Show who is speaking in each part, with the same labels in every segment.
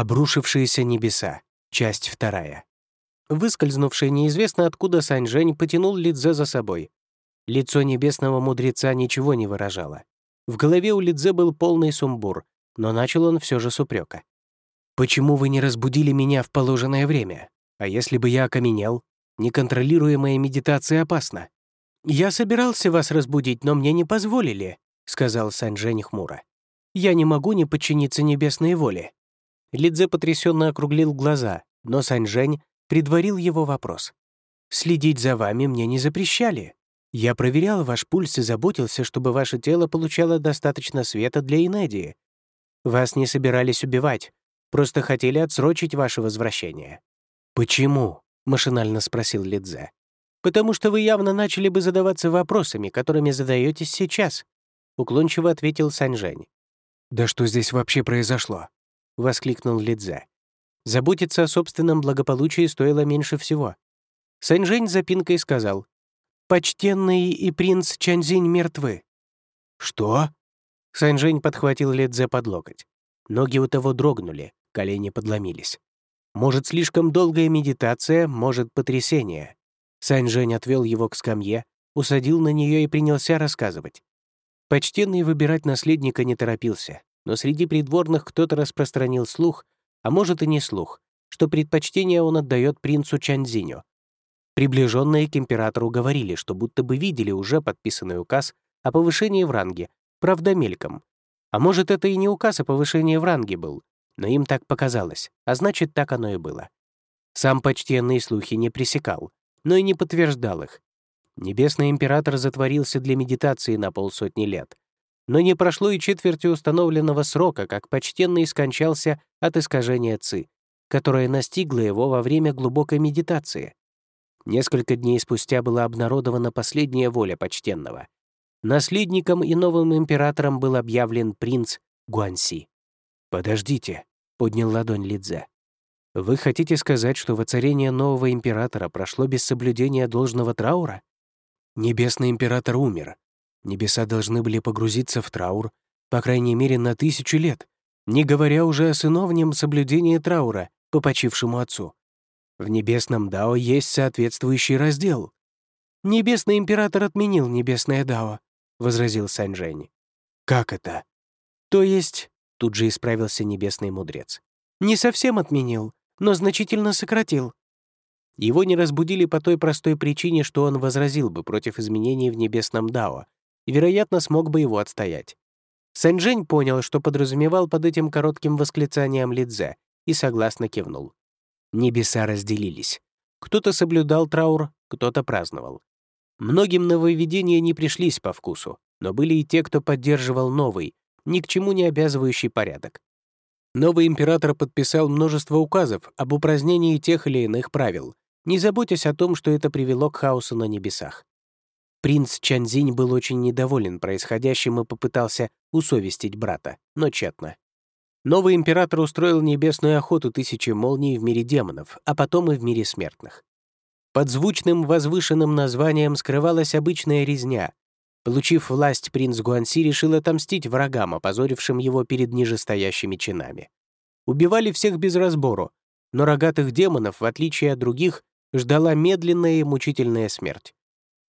Speaker 1: Обрушившиеся небеса. Часть вторая. Выскользнувший неизвестно откуда Саньжень потянул Лидзе за собой. Лицо небесного мудреца ничего не выражало. В голове у Лидзе был полный сумбур, но начал он все же с упрека. «Почему вы не разбудили меня в положенное время? А если бы я окаменел? Неконтролируемая медитация опасна». «Я собирался вас разбудить, но мне не позволили», — сказал Саньжень хмуро. «Я не могу не подчиниться небесной воле». Лидзе потрясенно округлил глаза, но Саньжень предварил его вопрос. «Следить за вами мне не запрещали. Я проверял ваш пульс и заботился, чтобы ваше тело получало достаточно света для инедии. Вас не собирались убивать, просто хотели отсрочить ваше возвращение». «Почему?» — машинально спросил Лидзе. «Потому что вы явно начали бы задаваться вопросами, которыми задаетесь сейчас», — уклончиво ответил Саньжень. «Да что здесь вообще произошло?» — воскликнул Лидзе. Заботиться о собственном благополучии стоило меньше всего. Саньжень запинкой сказал, «Почтенный и принц Чанзинь мертвы». «Что?» Саньжень подхватил Лидзе под локоть. Ноги у того дрогнули, колени подломились. Может, слишком долгая медитация, может, потрясение. Саньжень отвел его к скамье, усадил на нее и принялся рассказывать. Почтенный выбирать наследника не торопился, но среди придворных кто-то распространил слух, а может и не слух, что предпочтение он отдает принцу Чанзиню. Приближенные к императору говорили, что будто бы видели уже подписанный указ о повышении в ранге, правда мельком. А может, это и не указ о повышении в ранге был, но им так показалось, а значит, так оно и было. Сам почтенный слухи не пресекал, но и не подтверждал их. Небесный император затворился для медитации на полсотни лет, но не прошло и четверти установленного срока, как почтенный скончался от искажения ЦИ, которое настигло его во время глубокой медитации. Несколько дней спустя была обнародована последняя воля почтенного. Наследником и новым императором был объявлен принц Гуанси. «Подождите», — поднял ладонь Лидзе. «Вы хотите сказать, что воцарение нового императора прошло без соблюдения должного траура? Небесный император умер, Небеса должны были погрузиться в траур, по крайней мере, на тысячу лет, не говоря уже о сыновнем соблюдении траура по почившему отцу. В небесном Дао есть соответствующий раздел. «Небесный император отменил небесное Дао», — возразил Саньжэнь. «Как это?» «То есть...» — тут же исправился небесный мудрец. «Не совсем отменил, но значительно сократил». Его не разбудили по той простой причине, что он возразил бы против изменений в небесном Дао, и, вероятно, смог бы его отстоять. Сэньчжэнь понял, что подразумевал под этим коротким восклицанием Лидзе, и согласно кивнул. Небеса разделились. Кто-то соблюдал траур, кто-то праздновал. Многим нововведения не пришлись по вкусу, но были и те, кто поддерживал новый, ни к чему не обязывающий порядок. Новый император подписал множество указов об упразднении тех или иных правил, не заботясь о том, что это привело к хаосу на небесах. Принц Чанзинь был очень недоволен происходящим и попытался усовестить брата, но тщетно. Новый император устроил небесную охоту тысячи молний в мире демонов, а потом и в мире смертных. Под звучным возвышенным названием скрывалась обычная резня. Получив власть, принц Гуанси решил отомстить врагам, опозорившим его перед нижестоящими чинами. Убивали всех без разбору, но рогатых демонов, в отличие от других, ждала медленная и мучительная смерть.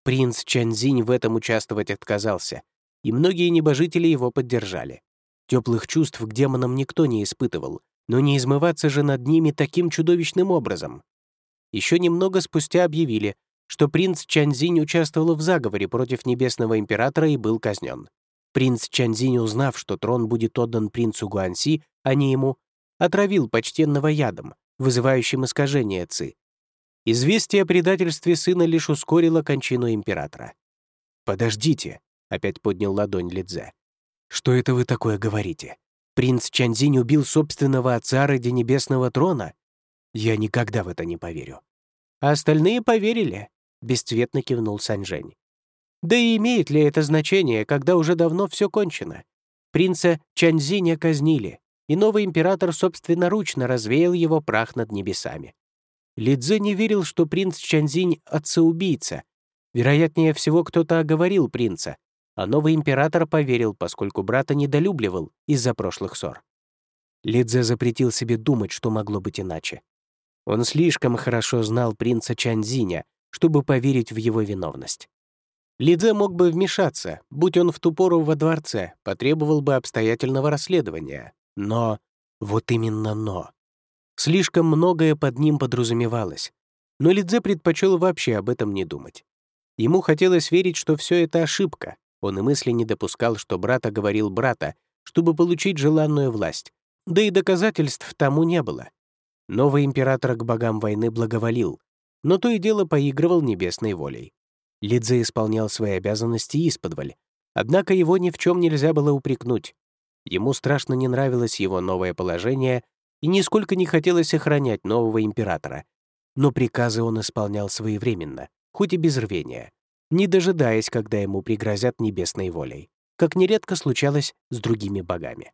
Speaker 1: Принц Чанзинь в этом участвовать отказался, и многие небожители его поддержали. Теплых чувств к демонам никто не испытывал, но не измываться же над ними таким чудовищным образом. Еще немного спустя объявили, что принц Чанзинь участвовал в заговоре против Небесного Императора и был казнен. Принц Чанзинь, узнав, что трон будет отдан принцу Гуанси, а не ему, отравил почтенного ядом, вызывающим искажение Ци, Известие о предательстве сына лишь ускорило кончину императора. «Подождите», — опять поднял ладонь Лидзе. «Что это вы такое говорите? Принц Чанзинь убил собственного отца ради небесного трона? Я никогда в это не поверю». «А остальные поверили», — бесцветно кивнул Саньжень. «Да и имеет ли это значение, когда уже давно все кончено? Принца Чанзиня казнили, и новый император собственноручно развеял его прах над небесами. Лидзе не верил, что принц Чанзинь — отца-убийца. Вероятнее всего, кто-то оговорил принца, а новый император поверил, поскольку брата недолюбливал из-за прошлых ссор. Лидзе запретил себе думать, что могло быть иначе. Он слишком хорошо знал принца Чанзиня, чтобы поверить в его виновность. Лидзе мог бы вмешаться, будь он в ту пору во дворце, потребовал бы обстоятельного расследования. Но... Вот именно но. Слишком многое под ним подразумевалось. Но Лидзе предпочел вообще об этом не думать. Ему хотелось верить, что все это ошибка. Он и мысли не допускал, что брат оговорил брата, чтобы получить желанную власть. Да и доказательств тому не было. Новый император к богам войны благоволил, но то и дело поигрывал небесной волей. Лидзе исполнял свои обязанности исподволь, однако его ни в чем нельзя было упрекнуть. Ему страшно не нравилось его новое положение и нисколько не хотелось охранять нового императора. Но приказы он исполнял своевременно, хоть и без рвения, не дожидаясь, когда ему пригрозят небесной волей, как нередко случалось с другими богами.